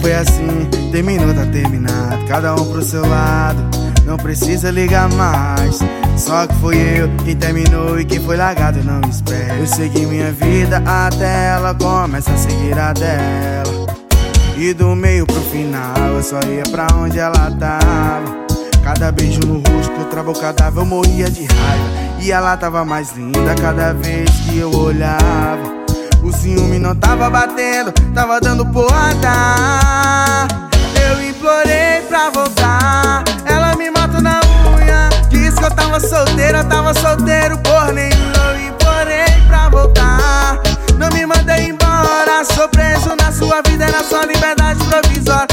Foi assim, terminou, tá terminado. Cada um pro seu lado, não precisa ligar mais. Só que foi eu quem terminou e quem foi largado, não espera. Eu segui minha vida até ela começa a seguir a dela. E do meio pro final, eu só ia pra onde ela tava. Cada beijo no rosto, outra boca dava, eu morria de raiva. E ela tava mais linda cada vez que eu olhava. O ciúme não tava batendo, tava dando porrada. Eu implorei pra voltar, ela me matou na unha. Disse que eu tava solteiro, eu tava solteiro por nenhum. Eu implorei pra voltar, não me mandei embora. Sou preso na sua vida, na sua liberdade provisória.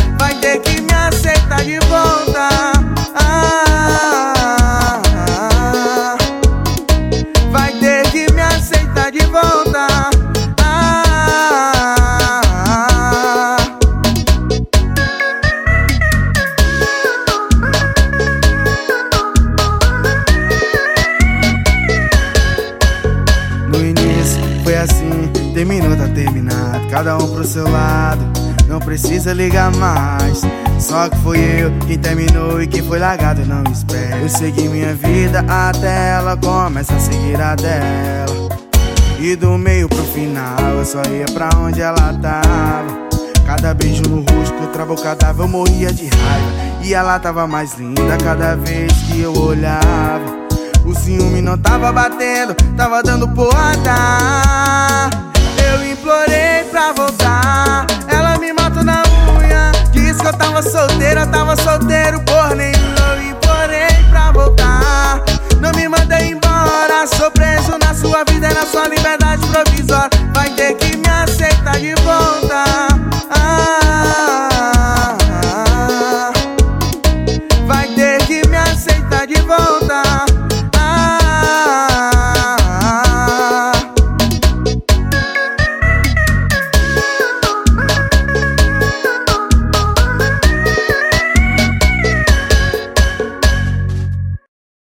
Foi assim, terminou, tá terminado. Cada um pro seu lado, não precisa ligar mais. Só que foi eu quem terminou e quem foi largado, não espera. Eu segui minha vida até ela começa a seguir a dela. E do meio pro final eu só ia pra onde ela tava. Cada beijo no rosto, outra boca dava, eu morria de raiva. E ela tava mais linda cada vez que eu olhava. O ciúme não tava batendo, tava dando porrada. Solteiro por nenhum. Eu implorei pra voltar, não me mandei embora. Sou preso na sua vida, na sua liberdade provisória. Vai ter que me aceitar de volta.